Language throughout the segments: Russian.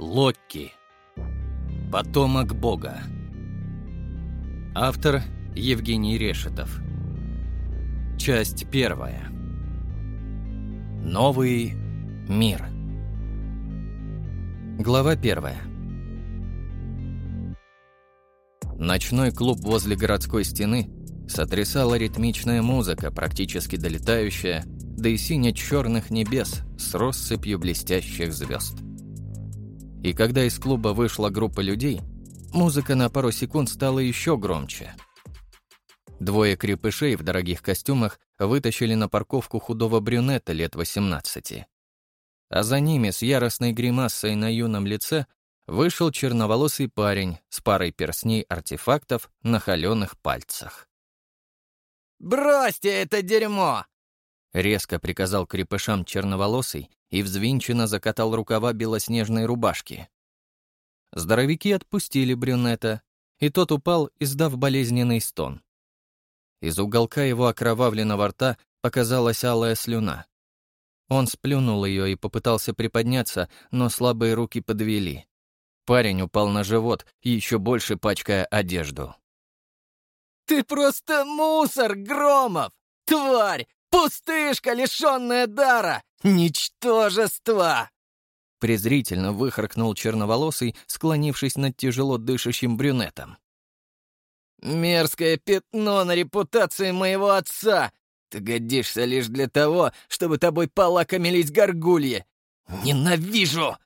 Локки. Потомок Бога. Автор Евгений Решетов. Часть первая. Новый мир. Глава первая. Ночной клуб возле городской стены сотрясала ритмичная музыка, практически долетающая до и сине-черных небес с россыпью блестящих звезд. И когда из клуба вышла группа людей, музыка на пару секунд стала еще громче. Двое крепышей в дорогих костюмах вытащили на парковку худого брюнета лет 18. А за ними с яростной гримасой на юном лице вышел черноволосый парень с парой перстней артефактов на холеных пальцах. «Бросьте это дерьмо!» Резко приказал крепышам черноволосый и взвинченно закатал рукава белоснежной рубашки. Здоровики отпустили брюнета, и тот упал, издав болезненный стон. Из уголка его окровавленного рта показалась алая слюна. Он сплюнул ее и попытался приподняться, но слабые руки подвели. Парень упал на живот, еще больше пачкая одежду. «Ты просто мусор, Громов! Тварь! Пустышка, лишенная дара! Ничтожество!» Презрительно выхаркнул черноволосый, склонившись над тяжело дышащим брюнетом. «Мерзкое пятно на репутации моего отца! Ты годишься лишь для того, чтобы тобой полакомились горгульи! Ненавижу!»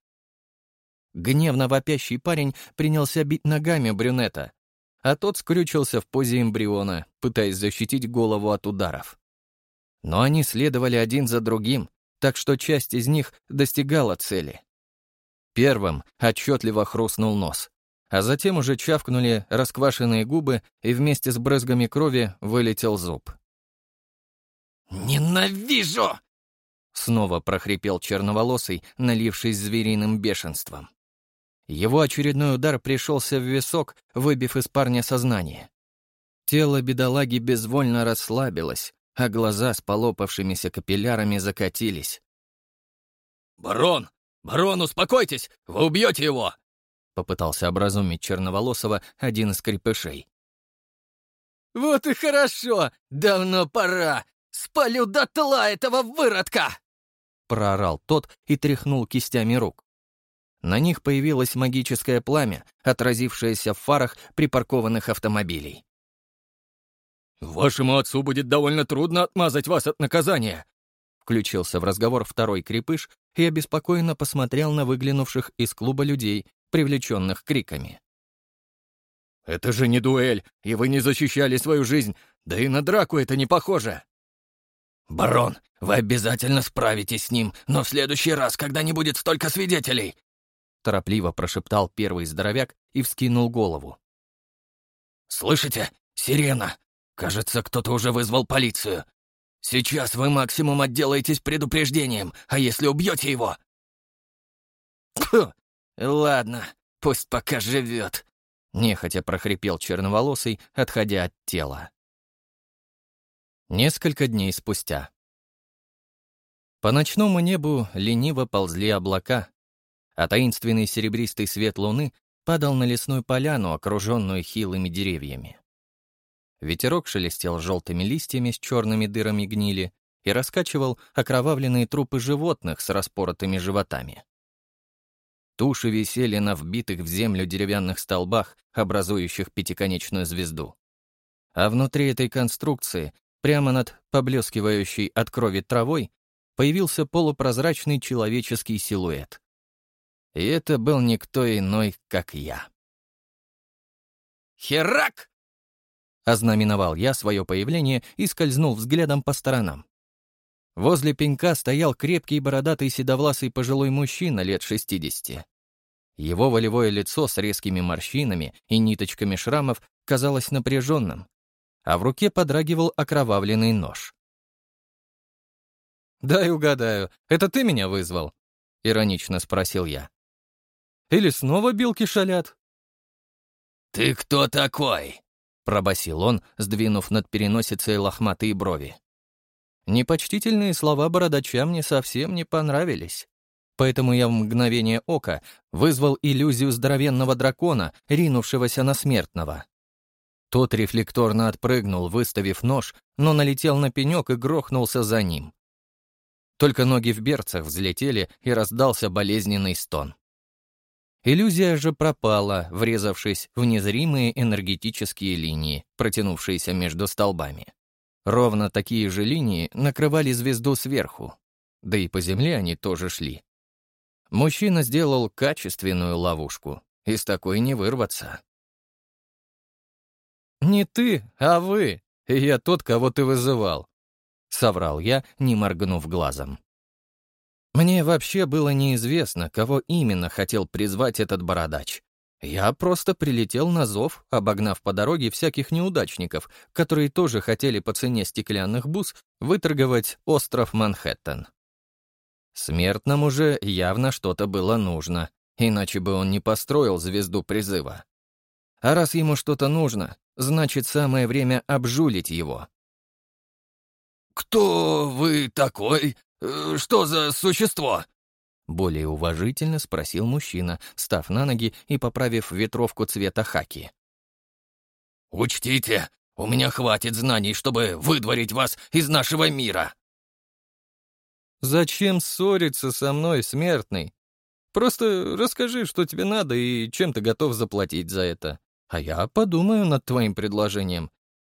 Гневно вопящий парень принялся бить ногами брюнета, а тот скрючился в позе эмбриона, пытаясь защитить голову от ударов. Но они следовали один за другим, так что часть из них достигала цели. Первым отчетливо хрустнул нос, а затем уже чавкнули расквашенные губы, и вместе с брызгами крови вылетел зуб. «Ненавижу!» Снова прохрипел черноволосый, налившись звериным бешенством. Его очередной удар пришелся в висок, выбив из парня сознание. Тело бедолаги безвольно расслабилось, а глаза с полопавшимися капиллярами закатились. «Барон! Барон, успокойтесь! Вы убьете его!» Попытался образумить Черноволосого один из крепышей. «Вот и хорошо! Давно пора! Спалю дотла этого выродка!» Проорал тот и тряхнул кистями рук. На них появилось магическое пламя, отразившееся в фарах припаркованных автомобилей. «Вашему отцу будет довольно трудно отмазать вас от наказания», включился в разговор второй крепыш и обеспокоенно посмотрел на выглянувших из клуба людей, привлеченных криками. «Это же не дуэль, и вы не защищали свою жизнь, да и на драку это не похоже!» «Барон, вы обязательно справитесь с ним, но в следующий раз, когда не будет столько свидетелей!» торопливо прошептал первый здоровяк и вскинул голову. «Слышите? Сирена! Кажется, кто-то уже вызвал полицию. Сейчас вы максимум отделаетесь предупреждением, а если убьете его...» Ладно, пусть пока живет», — нехотя прохрипел черноволосый, отходя от тела. Несколько дней спустя. По ночному небу лениво ползли облака, а таинственный серебристый свет луны падал на лесную поляну, окруженную хилыми деревьями. Ветерок шелестел желтыми листьями с черными дырами гнили и раскачивал окровавленные трупы животных с распоротыми животами. Туши висели на вбитых в землю деревянных столбах, образующих пятиконечную звезду. А внутри этой конструкции, прямо над поблескивающей от крови травой, появился полупрозрачный человеческий силуэт. И это был никто иной, как я. «Херак!» Ознаменовал я свое появление и скользнул взглядом по сторонам. Возле пенька стоял крепкий бородатый седовласый пожилой мужчина лет 60. Его волевое лицо с резкими морщинами и ниточками шрамов казалось напряженным, а в руке подрагивал окровавленный нож. «Дай угадаю, это ты меня вызвал?» — иронично спросил я. Или снова билки шалят?» «Ты кто такой?» — пробасил он, сдвинув над переносицей лохматые брови. Непочтительные слова бородача мне совсем не понравились. поэтому я в мгновение ока вызвал иллюзию здоровенного дракона, ринувшегося на смертного. Тот рефлекторно отпрыгнул, выставив нож, но налетел на пенек и грохнулся за ним. Только ноги в берцах взлетели, и раздался болезненный стон. Иллюзия же пропала, врезавшись в незримые энергетические линии, протянувшиеся между столбами. Ровно такие же линии накрывали звезду сверху. Да и по земле они тоже шли. Мужчина сделал качественную ловушку. Из такой не вырваться. «Не ты, а вы. Я тот, кого ты вызывал», — соврал я, не моргнув глазом. Мне вообще было неизвестно, кого именно хотел призвать этот бородач. Я просто прилетел на зов, обогнав по дороге всяких неудачников, которые тоже хотели по цене стеклянных бус выторговать остров Манхэттен. Смертному же явно что-то было нужно, иначе бы он не построил звезду призыва. А раз ему что-то нужно, значит, самое время обжулить его. «Кто вы такой? Э, что за существо?» Более уважительно спросил мужчина, став на ноги и поправив ветровку цвета хаки. «Учтите, у меня хватит знаний, чтобы выдворить вас из нашего мира!» «Зачем ссориться со мной, смертный? Просто расскажи, что тебе надо и чем ты готов заплатить за это. А я подумаю над твоим предложением.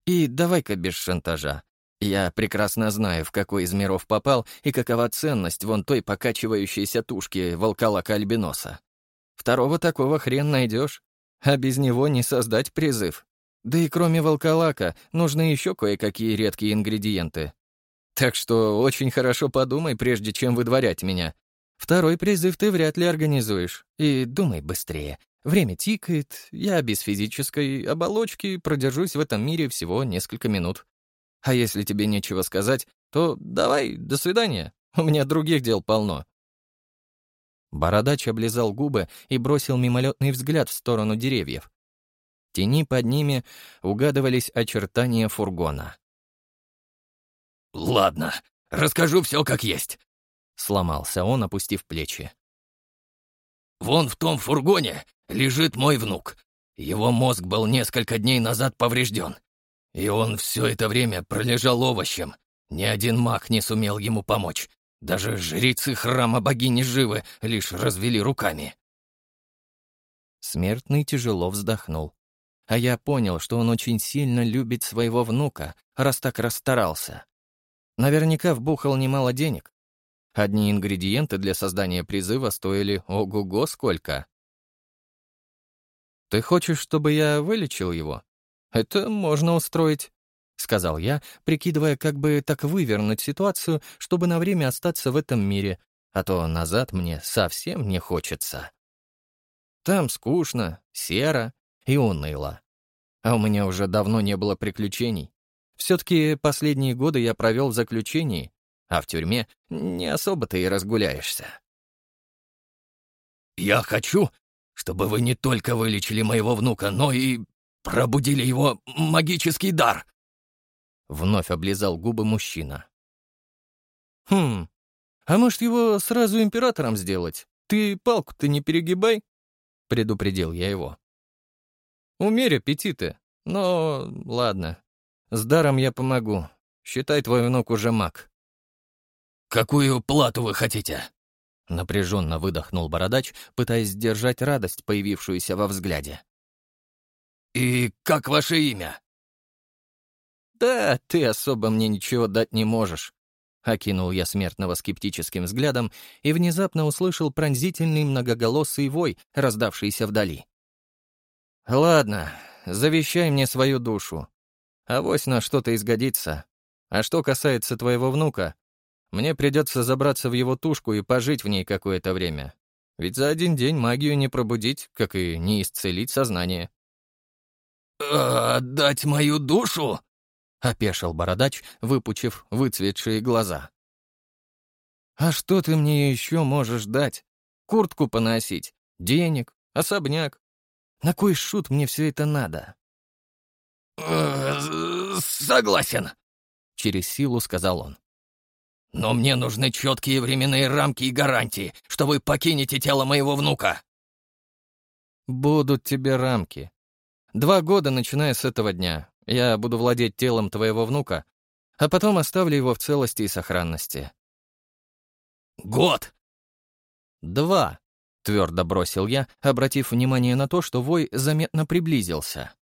И давай-ка без шантажа. Я прекрасно знаю, в какой из миров попал и какова ценность вон той покачивающейся тушки волколака-альбиноса. Второго такого хрен найдешь, а без него не создать призыв. Да и кроме волколака нужны еще кое-какие редкие ингредиенты. Так что очень хорошо подумай, прежде чем выдворять меня. Второй призыв ты вряд ли организуешь. И думай быстрее. Время тикает, я без физической оболочки продержусь в этом мире всего несколько минут. А если тебе нечего сказать, то давай, до свидания. У меня других дел полно». Бородач облизал губы и бросил мимолетный взгляд в сторону деревьев. Тени под ними угадывались очертания фургона. «Ладно, расскажу все как есть», — сломался он, опустив плечи. «Вон в том фургоне лежит мой внук. Его мозг был несколько дней назад поврежден. И он все это время пролежал овощем. Ни один маг не сумел ему помочь. Даже жрецы храма богини живы, лишь развели руками. Смертный тяжело вздохнул. А я понял, что он очень сильно любит своего внука, раз так расстарался. Наверняка вбухал немало денег. Одни ингредиенты для создания призыва стоили ого-го сколько. «Ты хочешь, чтобы я вылечил его?» «Это можно устроить», — сказал я, прикидывая, как бы так вывернуть ситуацию, чтобы на время остаться в этом мире, а то назад мне совсем не хочется. Там скучно, серо и уныло. А у меня уже давно не было приключений. Все-таки последние годы я провел в заключении, а в тюрьме не особо-то и разгуляешься. «Я хочу, чтобы вы не только вылечили моего внука, но и пробудили его магический дар!» Вновь облизал губы мужчина. «Хм, а может его сразу императором сделать? Ты палку-то не перегибай!» — предупредил я его. «Умерь аппетиты, но ладно. С даром я помогу. Считай, твой внук уже маг». «Какую плату вы хотите?» Напряженно выдохнул бородач, пытаясь сдержать радость, появившуюся во взгляде. «И как ваше имя?» «Да, ты особо мне ничего дать не можешь», — окинул я смертного скептическим взглядом и внезапно услышал пронзительный многоголосый вой, раздавшийся вдали. «Ладно, завещай мне свою душу. Авось на что-то изгодится. А что касается твоего внука, мне придется забраться в его тушку и пожить в ней какое-то время. Ведь за один день магию не пробудить, как и не исцелить сознание. «Отдать мою душу?» — опешил бородач, выпучив выцветшие глаза. «А что ты мне еще можешь дать? Куртку поносить, денег, особняк. На кой шут мне все это надо?» «Согласен», — через силу сказал он. Но мне нужны четкие временные рамки и гарантии, что вы покинете тело моего внука». «Будут тебе рамки. Два года, начиная с этого дня, я буду владеть телом твоего внука, а потом оставлю его в целости и сохранности». «Год!» «Два», — твердо бросил я, обратив внимание на то, что вой заметно приблизился.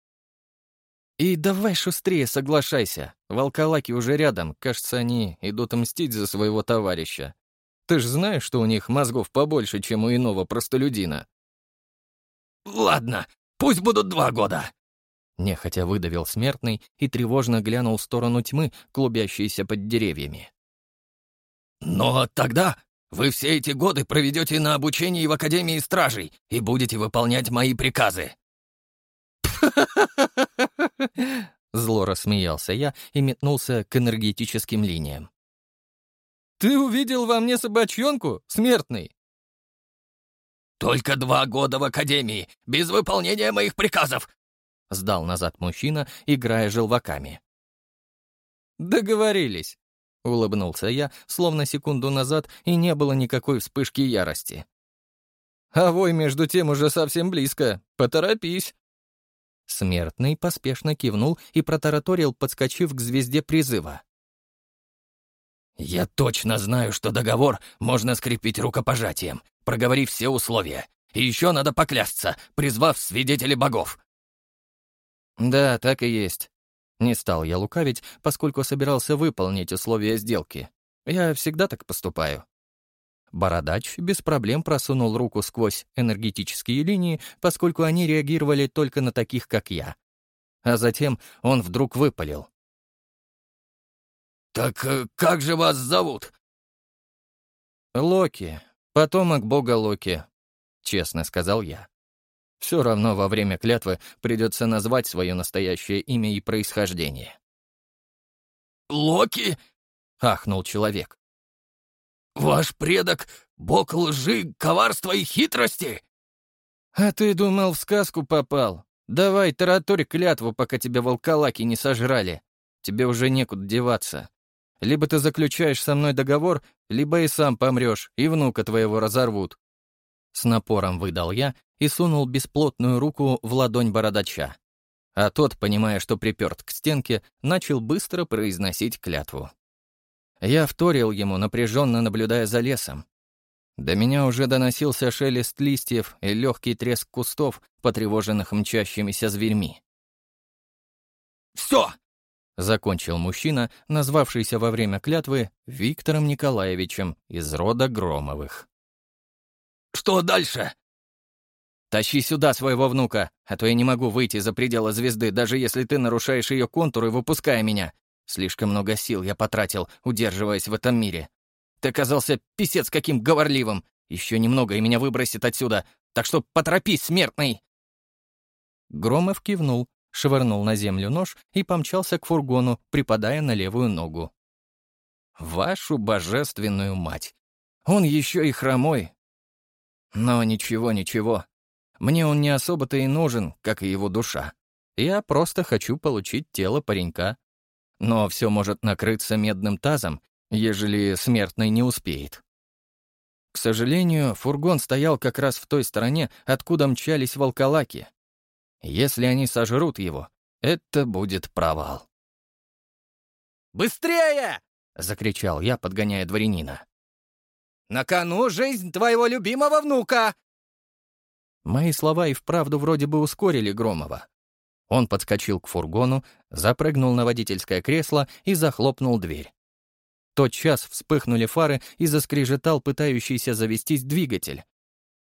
«И давай шустрее соглашайся. Волколаки уже рядом. Кажется, они идут мстить за своего товарища. Ты ж знаешь, что у них мозгов побольше, чем у иного простолюдина». «Ладно, пусть будут два года». Нехотя выдавил смертный и тревожно глянул в сторону тьмы, клубящейся под деревьями. «Но тогда вы все эти годы проведете на обучении в Академии Стражей и будете выполнять мои приказы». Зло рассмеялся я и метнулся к энергетическим линиям. «Ты увидел во мне собачонку, смертный?» «Только два года в Академии, без выполнения моих приказов!» Сдал назад мужчина, играя желваками. «Договорились», — улыбнулся я, словно секунду назад, и не было никакой вспышки ярости. «А вой, между тем, уже совсем близко. Поторопись!» Смертный поспешно кивнул и протараторил, подскочив к звезде призыва. «Я точно знаю, что договор можно скрепить рукопожатием, проговорив все условия. И еще надо поклясться, призвав свидетелей богов». «Да, так и есть». Не стал я лукавить, поскольку собирался выполнить условия сделки. Я всегда так поступаю. Бородач без проблем просунул руку сквозь энергетические линии, поскольку они реагировали только на таких, как я. А затем он вдруг выпалил. «Так э, как же вас зовут?» «Локи, потомок бога Локи», — честно сказал я. Все равно во время клятвы придется назвать свое настоящее имя и происхождение. «Локи?» — ахнул человек. «Ваш предок — бог лжи, коварства и хитрости?» «А ты думал, в сказку попал? Давай, тараторь клятву, пока тебя волколаки не сожрали. Тебе уже некуда деваться. Либо ты заключаешь со мной договор, либо и сам помрешь, и внука твоего разорвут». С напором выдал я и сунул бесплотную руку в ладонь бородача. А тот, понимая, что приперт к стенке, начал быстро произносить клятву. Я вторил ему, напряженно наблюдая за лесом. До меня уже доносился шелест листьев и легкий треск кустов, потревоженных мчащимися зверьми. «Все!» — закончил мужчина, назвавшийся во время клятвы Виктором Николаевичем из рода Громовых. «Что дальше?» «Тащи сюда своего внука, а то я не могу выйти за пределы звезды, даже если ты нарушаешь ее контуры, выпуская меня. Слишком много сил я потратил, удерживаясь в этом мире. Ты оказался писец каким говорливым. Еще немного, и меня выбросит отсюда. Так что поторопись, смертный!» Громов кивнул, швырнул на землю нож и помчался к фургону, припадая на левую ногу. «Вашу божественную мать! Он еще и хромой!» Но ничего, ничего. Мне он не особо-то и нужен, как и его душа. Я просто хочу получить тело паренька, но все может накрыться медным тазом, ежели смертный не успеет. К сожалению, фургон стоял как раз в той стороне, откуда мчались волколаки. Если они сожрут его, это будет провал. «Быстрее!» — закричал я, подгоняя дворянина. «На кону жизнь твоего любимого внука!» Мои слова и вправду вроде бы ускорили Громова. Он подскочил к фургону, запрыгнул на водительское кресло и захлопнул дверь. Тот час вспыхнули фары и заскрежетал пытающийся завестись двигатель.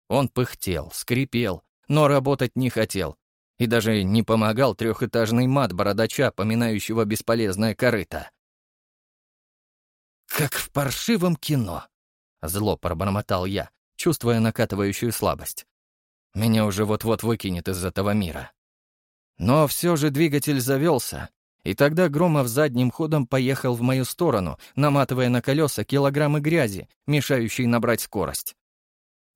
Он пыхтел, скрипел, но работать не хотел. И даже не помогал трехэтажный мат бородача, поминающего бесполезное корыто. «Как в паршивом кино!» — зло пробормотал я, чувствуя накатывающую слабость. «Меня уже вот-вот выкинет из этого мира». Но все же двигатель завелся, и тогда Громов задним ходом поехал в мою сторону, наматывая на колеса килограммы грязи, мешающие набрать скорость.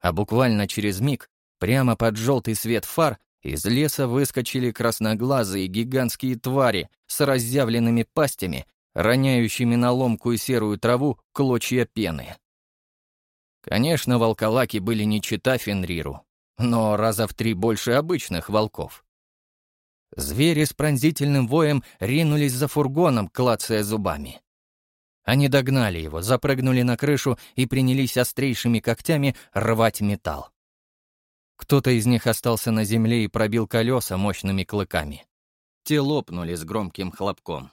А буквально через миг, прямо под желтый свет фар, из леса выскочили красноглазые гигантские твари с разъявленными пастями, роняющими на ломкую серую траву клочья пены. Конечно, волколаки были не чита Фенриру, но раза в три больше обычных волков. Звери с пронзительным воем ринулись за фургоном, клацая зубами. Они догнали его, запрыгнули на крышу и принялись острейшими когтями рвать металл. Кто-то из них остался на земле и пробил колеса мощными клыками. Те лопнули с громким хлопком.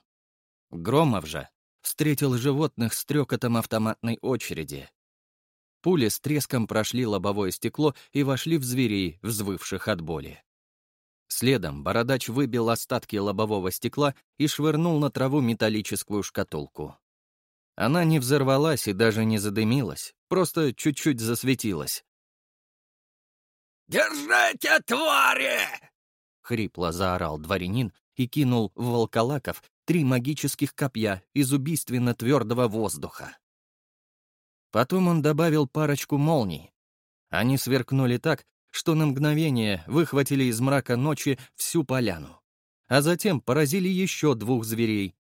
Громов же встретил животных с трёкотом автоматной очереди. Пули с треском прошли лобовое стекло и вошли в зверей, взвывших от боли. Следом бородач выбил остатки лобового стекла и швырнул на траву металлическую шкатулку. Она не взорвалась и даже не задымилась, просто чуть-чуть засветилась. «Держите, твари!» — хрипло заорал дворянин и кинул в волколаков три магических копья из убийственно твердого воздуха. Потом он добавил парочку молний. Они сверкнули так, что на мгновение выхватили из мрака ночи всю поляну, а затем поразили еще двух зверей.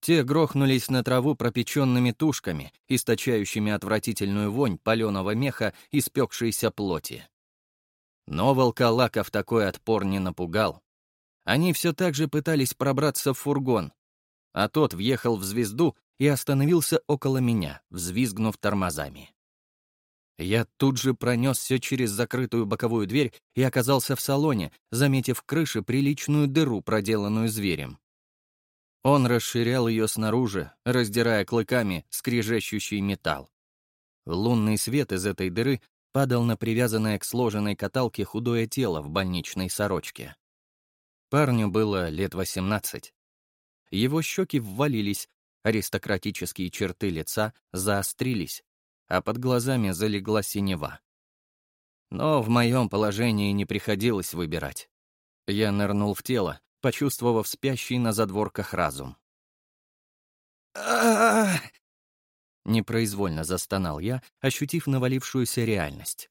Те грохнулись на траву пропеченными тушками, источающими отвратительную вонь паленого меха и спекшейся плоти. Но волколаков такой отпор не напугал. Они все так же пытались пробраться в фургон, а тот въехал в звезду и остановился около меня, взвизгнув тормозами. Я тут же пронесся через закрытую боковую дверь и оказался в салоне, заметив в крыше приличную дыру, проделанную зверем. Он расширял ее снаружи, раздирая клыками скрежещущий металл. Лунный свет из этой дыры падал на привязанное к сложенной каталке худое тело в больничной сорочке. Парню было лет 18. Его щеки ввалились, аристократические черты лица заострились, а под глазами залегла синева. Но в моем положении не приходилось выбирать. Я нырнул в тело, почувствовав спящий на задворках разум. Непроизвольно застонал я, ощутив навалившуюся реальность.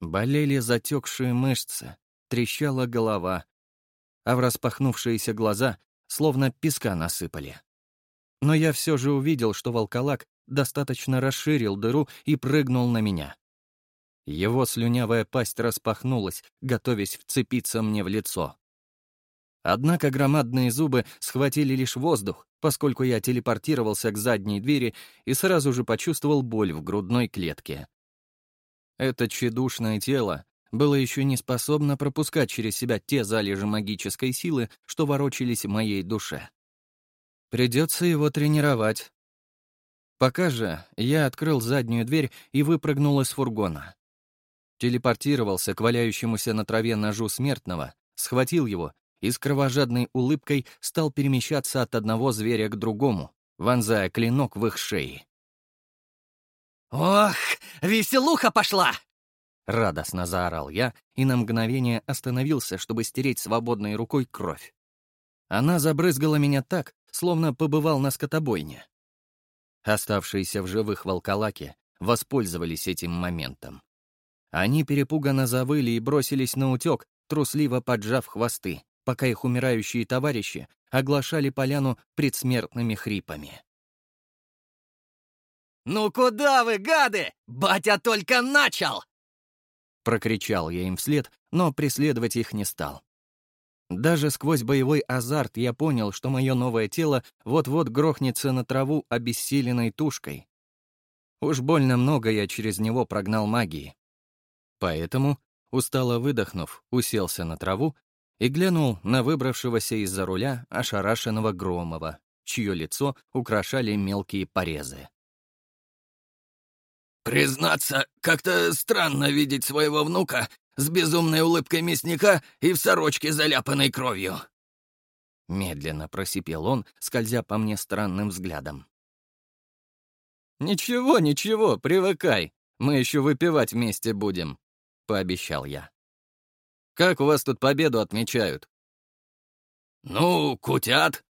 Болели затекшие мышцы, трещала голова, а в распахнувшиеся глаза словно песка насыпали. Но я все же увидел, что волколак достаточно расширил дыру и прыгнул на меня. Его слюнявая пасть распахнулась, готовясь вцепиться мне в лицо. Однако громадные зубы схватили лишь воздух, поскольку я телепортировался к задней двери и сразу же почувствовал боль в грудной клетке. Это тщедушное тело было еще не способно пропускать через себя те залежи магической силы, что ворочались в моей душе. Придется его тренировать, Пока же я открыл заднюю дверь и выпрыгнул из фургона. Телепортировался к валяющемуся на траве ножу смертного, схватил его и с кровожадной улыбкой стал перемещаться от одного зверя к другому, вонзая клинок в их шеи. «Ох, веселуха пошла!» Радостно заорал я и на мгновение остановился, чтобы стереть свободной рукой кровь. Она забрызгала меня так, словно побывал на скотобойне. Оставшиеся в живых волколаки воспользовались этим моментом. Они перепуганно завыли и бросились на утек, трусливо поджав хвосты, пока их умирающие товарищи оглашали поляну предсмертными хрипами. «Ну куда вы, гады? Батя только начал!» Прокричал я им вслед, но преследовать их не стал. Даже сквозь боевой азарт я понял, что мое новое тело вот-вот грохнется на траву обессиленной тушкой. Уж больно много я через него прогнал магии. Поэтому, устало выдохнув, уселся на траву и глянул на выбравшегося из-за руля ошарашенного Громова, чье лицо украшали мелкие порезы. «Признаться, как-то странно видеть своего внука с безумной улыбкой мясника и в сорочке, заляпанной кровью». Медленно просипел он, скользя по мне странным взглядом. «Ничего, ничего, привыкай. Мы еще выпивать вместе будем», — пообещал я. «Как у вас тут победу отмечают?» «Ну, кутят».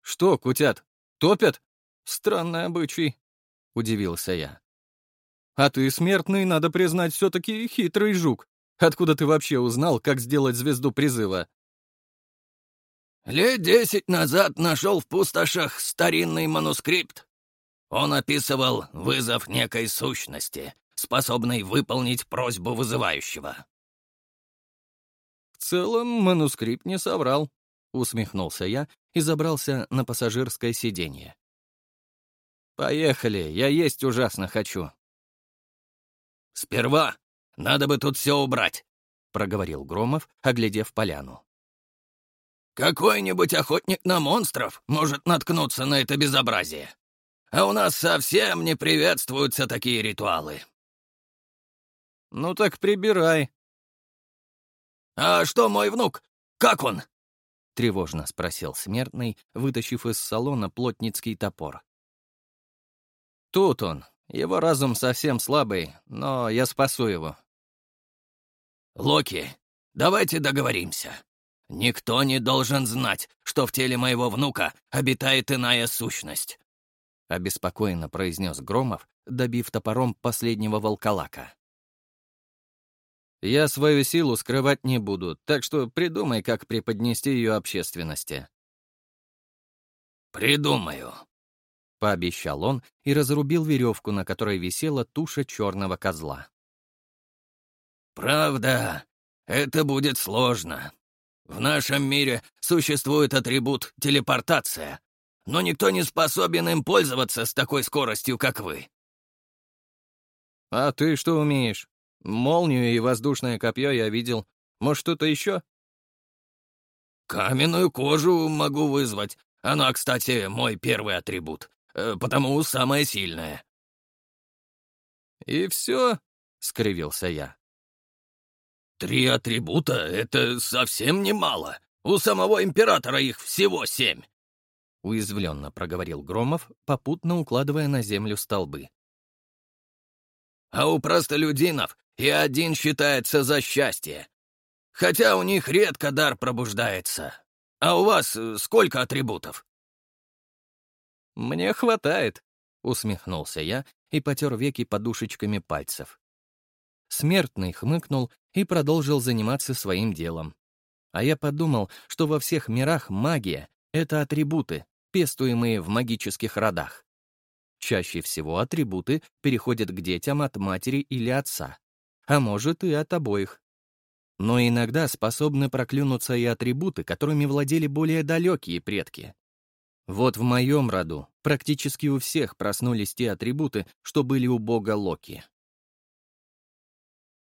«Что кутят? Топят? Странный обычай», — удивился я. А ты, смертный, надо признать, все-таки хитрый жук. Откуда ты вообще узнал, как сделать звезду призыва?» Лет десять назад нашел в пустошах старинный манускрипт. Он описывал вызов некой сущности, способной выполнить просьбу вызывающего. «В целом манускрипт не соврал», — усмехнулся я и забрался на пассажирское сиденье. «Поехали, я есть ужасно хочу». «Сперва надо бы тут все убрать», — проговорил Громов, оглядев поляну. «Какой-нибудь охотник на монстров может наткнуться на это безобразие. А у нас совсем не приветствуются такие ритуалы». «Ну так прибирай». «А что мой внук? Как он?» — тревожно спросил смертный, вытащив из салона плотницкий топор. «Тут он. Его разум совсем слабый, но я спасу его». «Локи, давайте договоримся. Никто не должен знать, что в теле моего внука обитает иная сущность», — обеспокоенно произнес Громов, добив топором последнего волколака. «Я свою силу скрывать не буду, так что придумай, как преподнести ее общественности». «Придумаю», — пообещал он и разрубил веревку, на которой висела туша черного козла. «Правда, это будет сложно. В нашем мире существует атрибут телепортация, но никто не способен им пользоваться с такой скоростью, как вы». «А ты что умеешь? Молнию и воздушное копье я видел. Может, что-то еще?» «Каменную кожу могу вызвать. Она, кстати, мой первый атрибут, э, потому самая сильная». «И все?» — скривился я. «Три атрибута — это совсем немало. У самого императора их всего семь!» Уязвленно проговорил Громов, попутно укладывая на землю столбы. «А у простолюдинов и один считается за счастье. Хотя у них редко дар пробуждается. А у вас э, сколько атрибутов?» «Мне хватает», — усмехнулся я и потер веки подушечками пальцев. Смертный хмыкнул и продолжил заниматься своим делом. А я подумал, что во всех мирах магия — это атрибуты, пестуемые в магических родах. Чаще всего атрибуты переходят к детям от матери или отца, а может и от обоих. Но иногда способны проклюнуться и атрибуты, которыми владели более далекие предки. Вот в моем роду практически у всех проснулись те атрибуты, что были у бога Локи.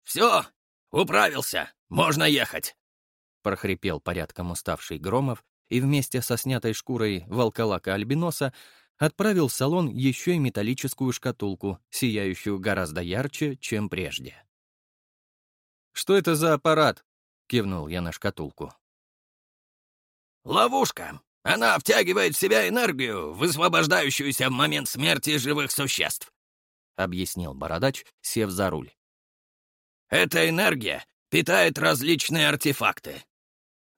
«Все, управился, можно ехать!» — прохрипел порядком уставший Громов и вместе со снятой шкурой волколака-альбиноса отправил в салон еще и металлическую шкатулку, сияющую гораздо ярче, чем прежде. «Что это за аппарат?» — кивнул я на шкатулку. «Ловушка. Она втягивает в себя энергию, высвобождающуюся в момент смерти живых существ», — объяснил бородач, сев за руль. Эта энергия питает различные артефакты.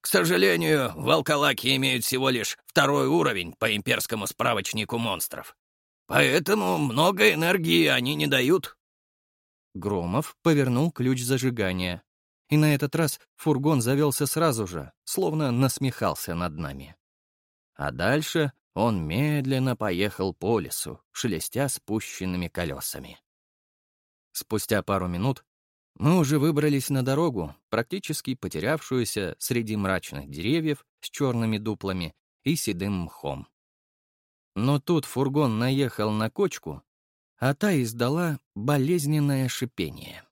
К сожалению, волколаки имеют всего лишь второй уровень по имперскому справочнику монстров. Поэтому много энергии они не дают. Громов повернул ключ зажигания. И на этот раз фургон завелся сразу же, словно насмехался над нами. А дальше он медленно поехал по лесу, шелестя спущенными колесами. Спустя пару минут мы уже выбрались на дорогу, практически потерявшуюся среди мрачных деревьев с черными дуплами и седым мхом. Но тут фургон наехал на кочку, а та издала болезненное шипение.